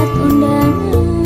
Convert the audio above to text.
undangan.